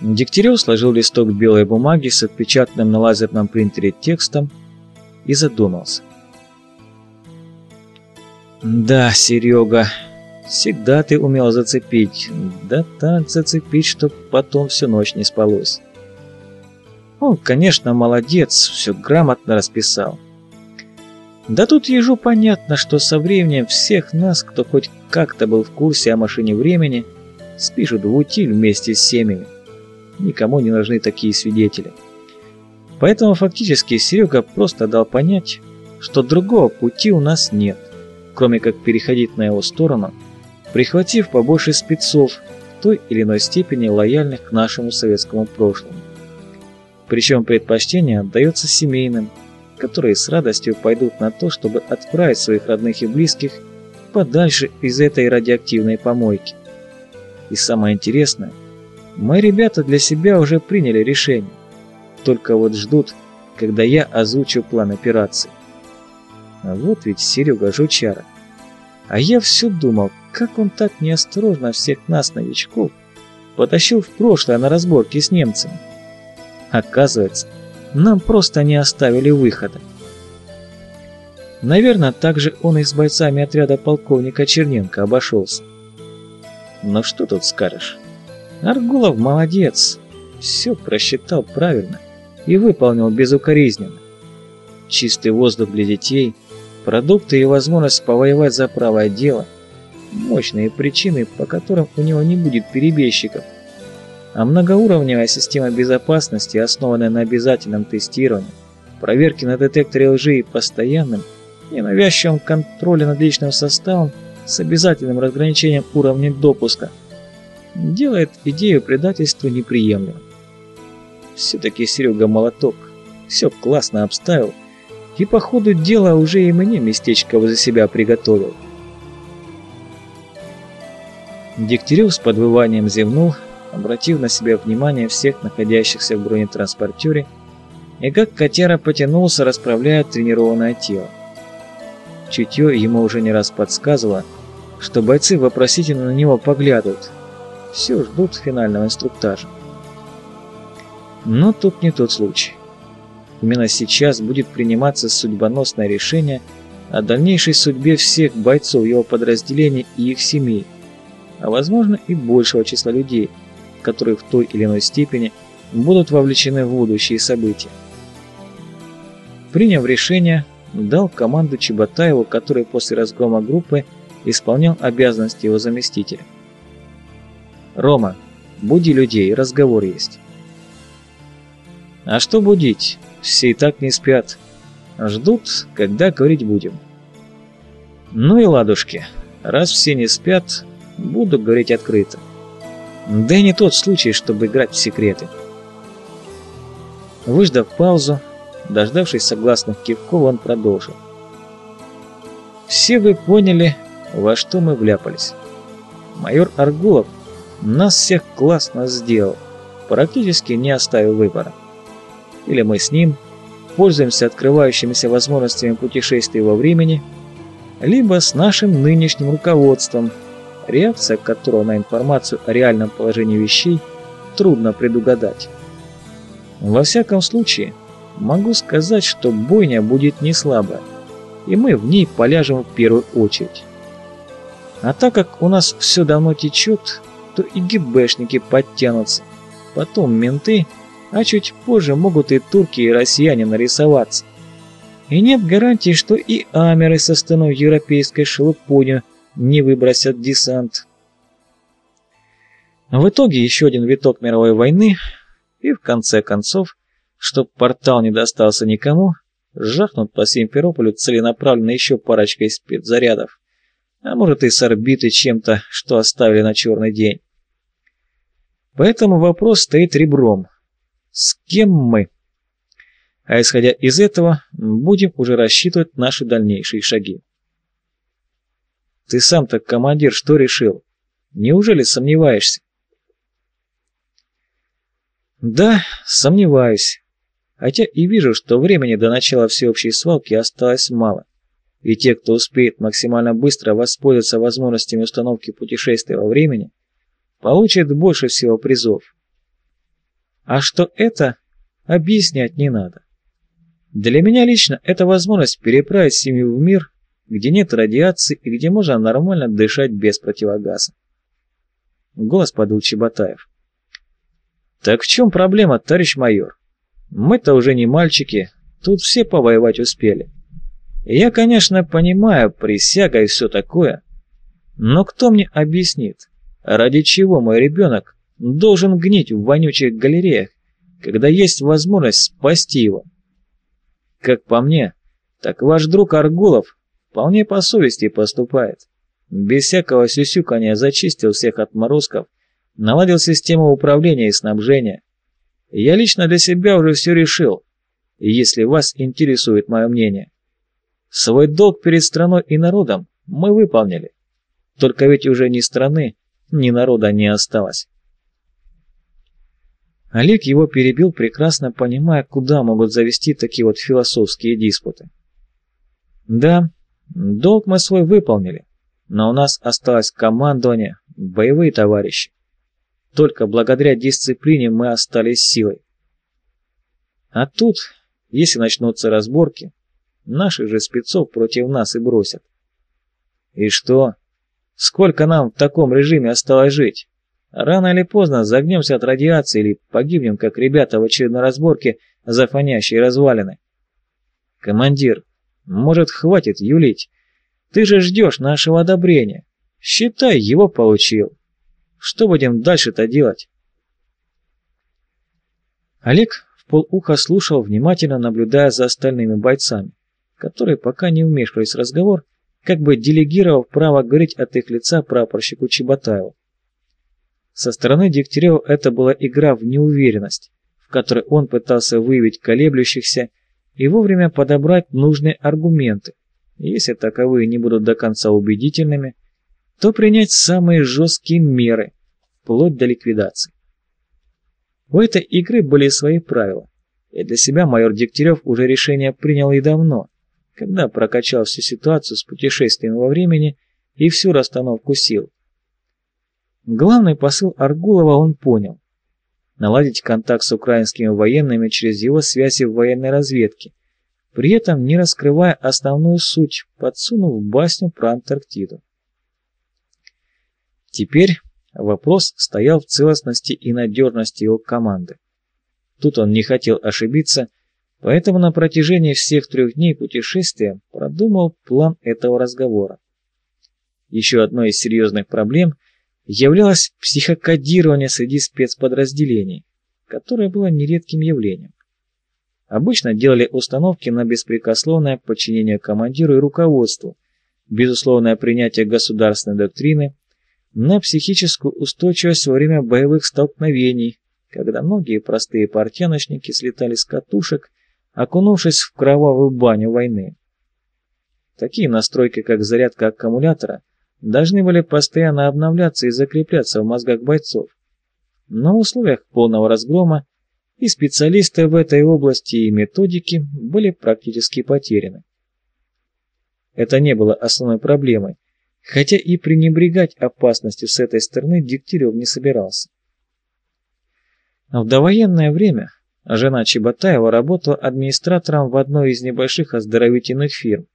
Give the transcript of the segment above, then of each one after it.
Дегтярев сложил листок белой бумаги с отпечатанным на лазерном принтере текстом и задумался. «Да, Серега, всегда ты умел зацепить, да так зацепить, чтоб потом всю ночь не спалось. Он, конечно, молодец, все грамотно расписал. Да тут ежу понятно, что со временем всех нас, кто хоть как-то был в курсе о машине времени, спишут в утиль вместе с семьями. Никому не нужны такие свидетели. Поэтому фактически Серега просто дал понять, что другого пути у нас нет, кроме как переходить на его сторону, прихватив побольше спецов в той или иной степени лояльных к нашему советскому прошлому. Причем предпочтение отдается семейным, которые с радостью пойдут на то, чтобы отправить своих родных и близких подальше из этой радиоактивной помойки. И самое интересное, мои ребята для себя уже приняли решение, только вот ждут, когда я озвучу план операции. А вот ведь Серега жучара. А я все думал, как он так неосторожно всех нас, новичков, потащил в прошлое на разборки с немцами. Оказывается, нам просто не оставили выхода. Наверное, так же он и с бойцами отряда полковника Черненко обошелся. Но что тут скажешь? Аргулов молодец, все просчитал правильно и выполнил безукоризненно. Чистый воздух для детей, продукты и возможность повоевать за правое дело – мощные причины, по которым у него не будет перебежчиков – а многоуровневая система безопасности, основанная на обязательном тестировании, проверке на детекторе лжи и постоянном, ненавязчивом контроле над личным составом с обязательным разграничением уровня допуска, делает идею предательства неприемлемой. Все-таки Серега молоток, все классно обставил, и по ходу дела уже и мне местечко возле себя приготовил. Дегтярев с подвыванием зевнул, обратив на себя внимание всех находящихся в бронетранспортере, и как котяра потянулся, расправляя тренированное тело. Чутье ему уже не раз подсказывало, что бойцы вопросительно на него поглядывают, все ждут финального инструктажа. Но тут не тот случай. Именно сейчас будет приниматься судьбоносное решение о дальнейшей судьбе всех бойцов его подразделений и их семей, а возможно и большего числа людей – которые в той или иной степени будут вовлечены в будущие события. Приняв решение, дал команду Чеботаеву, который после разгрома группы исполнял обязанности его заместителя. «Рома, буди людей, разговор есть». «А что будить? Все и так не спят. Ждут, когда говорить будем». «Ну и ладушки, раз все не спят, буду говорить открыто. Да и не тот случай, чтобы играть в секреты. Выждав паузу, дождавшись согласных кивков, он продолжил. «Все вы поняли, во что мы вляпались. Майор Аргулов нас всех классно сделал, практически не оставил выбора. Или мы с ним пользуемся открывающимися возможностями путешествий во времени, либо с нашим нынешним руководством – реакция которого на информацию о реальном положении вещей трудно предугадать. Во всяком случае, могу сказать, что бойня будет не слабая, и мы в ней поляжем в первую очередь. А так как у нас все давно течет, то и ГБшники подтянутся, потом менты, а чуть позже могут и турки, и россияне нарисоваться. И нет гарантии, что и амеры со стеной европейской шелупонью не выбросят десант. В итоге еще один виток мировой войны, и в конце концов, чтоб портал не достался никому, жахнут по Симферополю целенаправленно еще парочкой спецзарядов, а может и с орбиты чем-то, что оставили на черный день. Поэтому вопрос стоит ребром. С кем мы? А исходя из этого, будем уже рассчитывать наши дальнейшие шаги. Ты сам-то, командир, что решил? Неужели сомневаешься? Да, сомневаюсь. Хотя и вижу, что времени до начала всеобщей свалки осталось мало. И те, кто успеет максимально быстро воспользоваться возможностями установки путешествия во времени, получат больше всего призов. А что это, объяснять не надо. Для меня лично это возможность переправить семью в мир, где нет радиации и где можно нормально дышать без противогаза. Голос подул Чеботаев. «Так в чем проблема, товарищ майор? Мы-то уже не мальчики, тут все повоевать успели. Я, конечно, понимаю, присяга и все такое, но кто мне объяснит, ради чего мой ребенок должен гнить в вонючих галереях, когда есть возможность спасти его? Как по мне, так ваш друг Аргулов вполне по совести поступает. Без всякого сюсюкания зачистил всех отморозков, наладил систему управления и снабжения. Я лично для себя уже все решил, если вас интересует мое мнение. Свой долг перед страной и народом мы выполнили. Только ведь уже ни страны, ни народа не осталось. Олег его перебил, прекрасно понимая, куда могут завести такие вот философские диспуты. Да, долг мы свой выполнили, но у нас осталось командование, боевые товарищи. Только благодаря дисциплине мы остались силой. А тут, если начнутся разборки, наших же спецов против нас и бросят. И что? Сколько нам в таком режиме осталось жить? Рано или поздно загнемся от радиации или погибнем, как ребята в очередной разборке за фонящие развалины. Командир, может, хватит юлить? Ты же ждешь нашего одобрения. Считай, его получил. Что будем дальше-то делать? Олег в полуха слушал, внимательно наблюдая за остальными бойцами, которые пока не вмешивались в разговор, как бы делегировав право говорить от их лица прапорщику Чеботаеву. Со стороны Дегтярева это была игра в неуверенность, в которой он пытался выявить колеблющихся и вовремя подобрать нужные аргументы. Если таковые не будут до конца убедительными, то принять самые жесткие меры, вплоть до ликвидации. У этой игры были свои правила, и для себя майор Дегтярев уже решение принял и давно, когда прокачал всю ситуацию с путешествием во времени и всю расстановку сил. Главный посыл Аргулова он понял. Наладить контакт с украинскими военными через его связи в военной разведке, при этом не раскрывая основную суть, подсунув басню про Антарктиду. Теперь вопрос стоял в целостности и надежности его команды. Тут он не хотел ошибиться, поэтому на протяжении всех трех дней путешествия продумал план этого разговора. Еще одной из серьезных проблем – являлось психокодирование среди спецподразделений, которое было нередким явлением. Обычно делали установки на беспрекословное подчинение командиру и руководству, безусловное принятие государственной доктрины, на психическую устойчивость во время боевых столкновений, когда многие простые портяночники слетали с катушек, окунувшись в кровавую баню войны. Такие настройки, как зарядка аккумулятора, должны были постоянно обновляться и закрепляться в мозгах бойцов. Но в условиях полного разгрома и специалисты в этой области и методики были практически потеряны. Это не было основной проблемой, хотя и пренебрегать опасностью с этой стороны Дегтярев не собирался. В довоенное время жена Чеботаева работала администратором в одной из небольших оздоровительных фирм,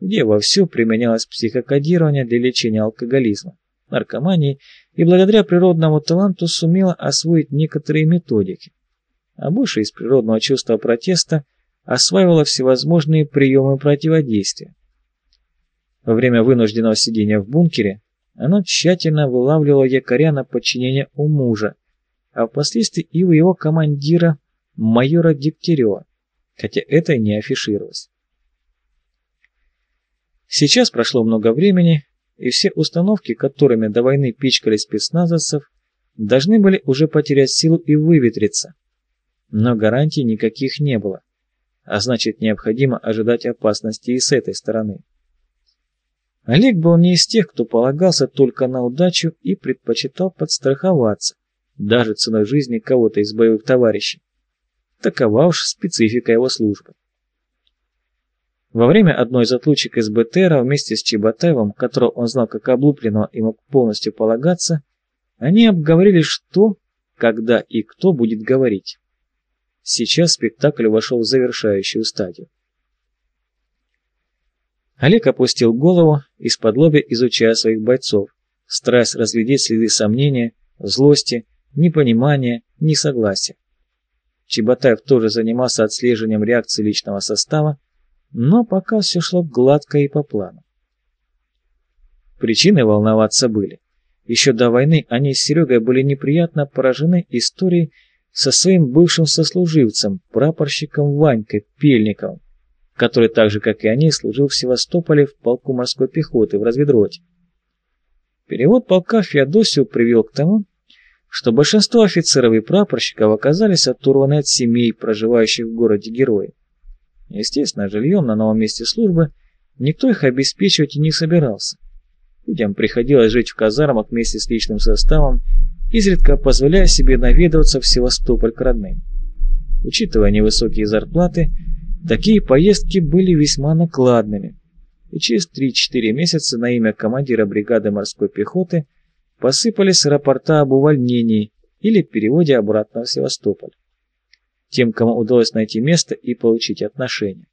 где вовсю применялось психокодирование для лечения алкоголизма, наркомании и благодаря природному таланту сумела освоить некоторые методики, а больше из природного чувства протеста осваивала всевозможные приемы противодействия. Во время вынужденного сидения в бункере она тщательно вылавливала якоря на подчинение у мужа, а впоследствии и у его командира майора Дегтярева, хотя это и не афишировалось. Сейчас прошло много времени, и все установки, которыми до войны пичкали спецназовцев, должны были уже потерять силу и выветриться. Но гарантий никаких не было, а значит необходимо ожидать опасности и с этой стороны. Олег был не из тех, кто полагался только на удачу и предпочитал подстраховаться, даже ценой жизни кого-то из боевых товарищей. Такова уж специфика его службы. Во время одной из отлучек из БТРа вместе с Чеботаевым, которого он знал как облупленного и мог полностью полагаться, они обговорили, что, когда и кто будет говорить. Сейчас спектакль вошел в завершающую стадию. Олег опустил голову, из-под лобя изучая своих бойцов, стараясь разглядеть следы сомнения, злости, непонимания, несогласия. Чеботаев тоже занимался отслеживанием реакции личного состава, но пока все шло гладко и по плану. Причины волноваться были. Еще до войны они с Серегой были неприятно поражены историей со своим бывшим сослуживцем, прапорщиком Ванькой Пельниковым, который так же, как и они, служил в Севастополе в полку морской пехоты в разведроте. Перевод полка Феодосию привел к тому, что большинство офицеров и прапорщиков оказались оторваны от семей, проживающих в городе герои. Естественно, жильем на новом месте службы никто их обеспечивать и не собирался. Людям приходилось жить в казармах вместе с личным составом, изредка позволяя себе наведываться в Севастополь к родным. Учитывая невысокие зарплаты, такие поездки были весьма накладными, и через 3-4 месяца на имя командира бригады морской пехоты посыпались рапорта об увольнении или переводе обратно в Севастополь. Тем, кому удалось найти место и получить отношения.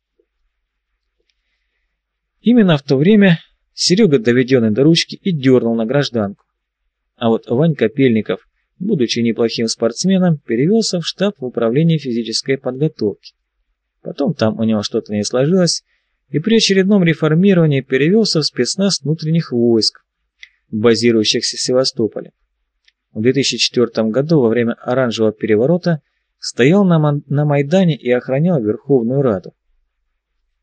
Именно в то время Серега, доведенный до ручки, и дернул на гражданку. А вот Ванька Пельников, будучи неплохим спортсменом, перевелся в штаб в управление физической подготовки. Потом там у него что-то не сложилось, и при очередном реформировании перевелся в спецназ внутренних войск, базирующихся в Севастополе. В 2004 году во время оранжевого переворота стоял на, на Майдане и охранял Верховную Раду.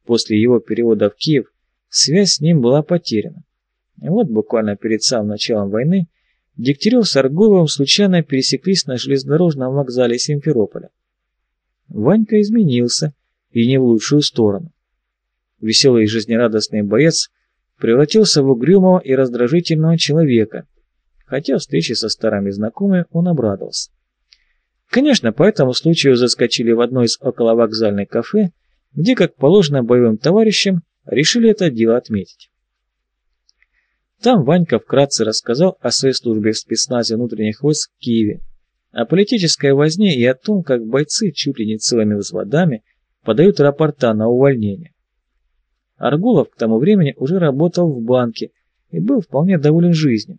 После его перевода в Киев Связь с ним была потеряна. И вот буквально перед самым началом войны Дегтярев с Аргуловым случайно пересеклись на железнодорожном вокзале Симферополя. Ванька изменился, и не в лучшую сторону. Веселый и жизнерадостный боец превратился в угрюмого и раздражительного человека, хотя встречи со старыми знакомыми он обрадовался. Конечно, по этому случаю заскочили в одно из околовокзальных кафе, где, как положено боевым товарищам, решили это дело отметить. Там Ванька вкратце рассказал о своей службе в спецназе внутренних войск в Киеве, о политической возне и о том, как бойцы чуть ли не целыми взводами подают рапорта на увольнение. Аргулов к тому времени уже работал в банке и был вполне доволен жизнью.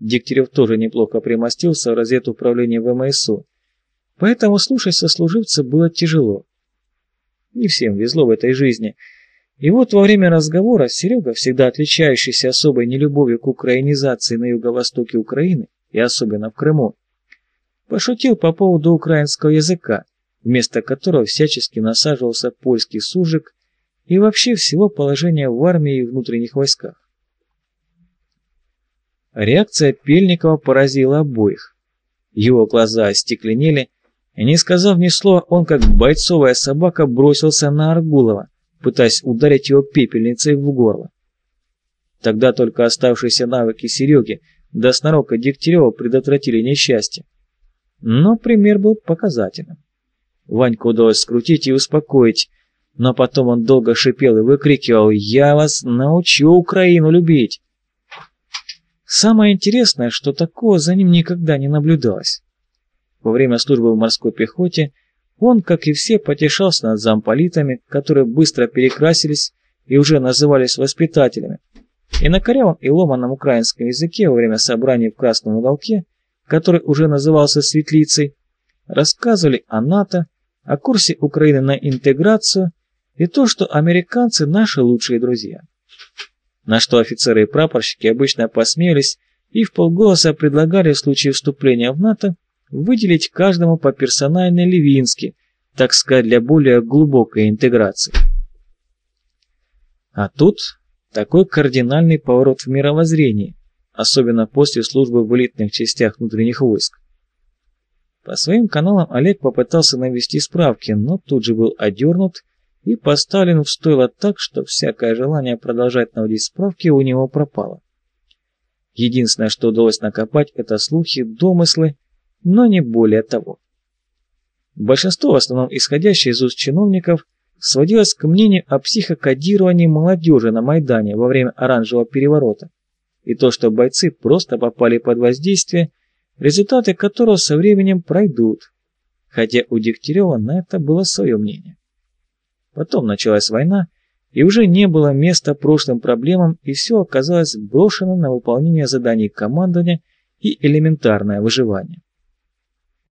Дегтярев тоже неплохо примостился в розету управления ВМСУ, поэтому слушать сослуживца было тяжело. Не всем везло в этой жизни – и вот во время разговора Серега, всегда отличающийся особой нелюбовью к украинизации на юго-востоке Украины, и особенно в Крыму, пошутил по поводу украинского языка, вместо которого всячески насаживался польский сужик и вообще всего положения в армии и внутренних войсках. Реакция Пельникова поразила обоих. Его глаза остекленели, и не сказав ни слова, он как бойцовая собака бросился на Аргулова, пытаясь ударить его пепельницей в горло. Тогда только оставшиеся навыки Сереги до снорока Дегтярева предотвратили несчастье. Но пример был показательным. Ваньку удалось скрутить и успокоить, но потом он долго шипел и выкрикивал «Я вас научу Украину любить!». Самое интересное, что такого за ним никогда не наблюдалось. Во время службы в морской пехоте он, как и все, потешался над замполитами, которые быстро перекрасились и уже назывались воспитателями. И на корявом и ломаном украинском языке во время собраний в Красном уголке, который уже назывался Светлицей, рассказывали о НАТО, о курсе Украины на интеграцию и то, что американцы наши лучшие друзья. На что офицеры и прапорщики обычно посмеялись и в полголоса предлагали в случае вступления в НАТО выделить каждому по персональной Левински, так сказать, для более глубокой интеграции. А тут такой кардинальный поворот в мировоззрении, особенно после службы в элитных частях внутренних войск. По своим каналам Олег попытался навести справки, но тут же был одернут и поставлен в стойло так, что всякое желание продолжать наводить справки у него пропало. Единственное, что удалось накопать, это слухи, домыслы но не более того. Большинство, в основном исходящее из уст чиновников, сводилось к мнению о психокодировании молодежи на Майдане во время оранжевого переворота, и то, что бойцы просто попали под воздействие, результаты которого со временем пройдут. хотя у Дегтярева на это было свое мнение. Потом началась война, и уже не было места прошлым проблемам, и все оказалось брошено на выполнение заданий командования и элементарное выживание.